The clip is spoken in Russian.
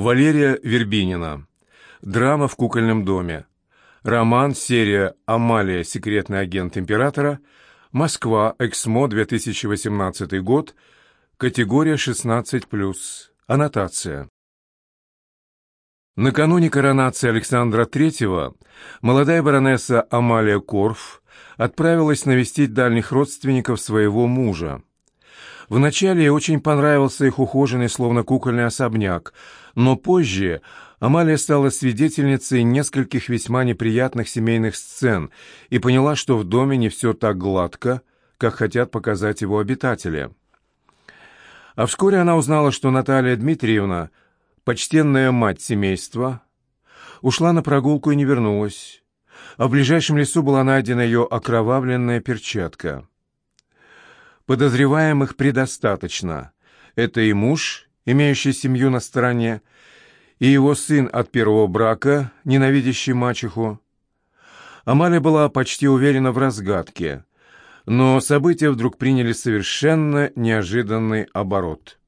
Валерия Вербинина. Драма в кукольном доме. Роман, серия «Амалия. Секретный агент императора». Москва. Эксмо. 2018 год. Категория 16+. Аннотация. Накануне коронации Александра III молодая баронесса Амалия Корф отправилась навестить дальних родственников своего мужа. Вначале очень понравился их ухоженный, словно кукольный особняк, но позже Амалия стала свидетельницей нескольких весьма неприятных семейных сцен и поняла, что в доме не все так гладко, как хотят показать его обитатели. А вскоре она узнала, что Наталья Дмитриевна, почтенная мать семейства, ушла на прогулку и не вернулась, а в ближайшем лесу была найдена ее окровавленная перчатка. Подозреваемых предостаточно. Это и муж, имеющий семью на стороне, и его сын от первого брака, ненавидящий мачеху. Амалия была почти уверена в разгадке, но события вдруг приняли совершенно неожиданный оборот.